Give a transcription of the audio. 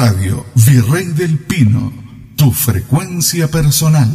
Radio Virrey del Pino, tu frecuencia personal.